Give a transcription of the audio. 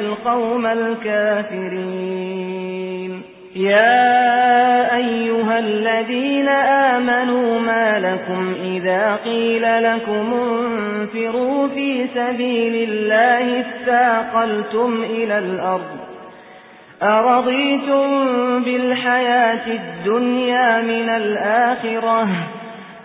القوم الكافرين. يا أيها الذين آمنوا ما لكم إذا قيل لكم انفروا في سبيل الله استاقلتم إلى الأرض. أرضيتم بالحياة الدنيا من الآخرة؟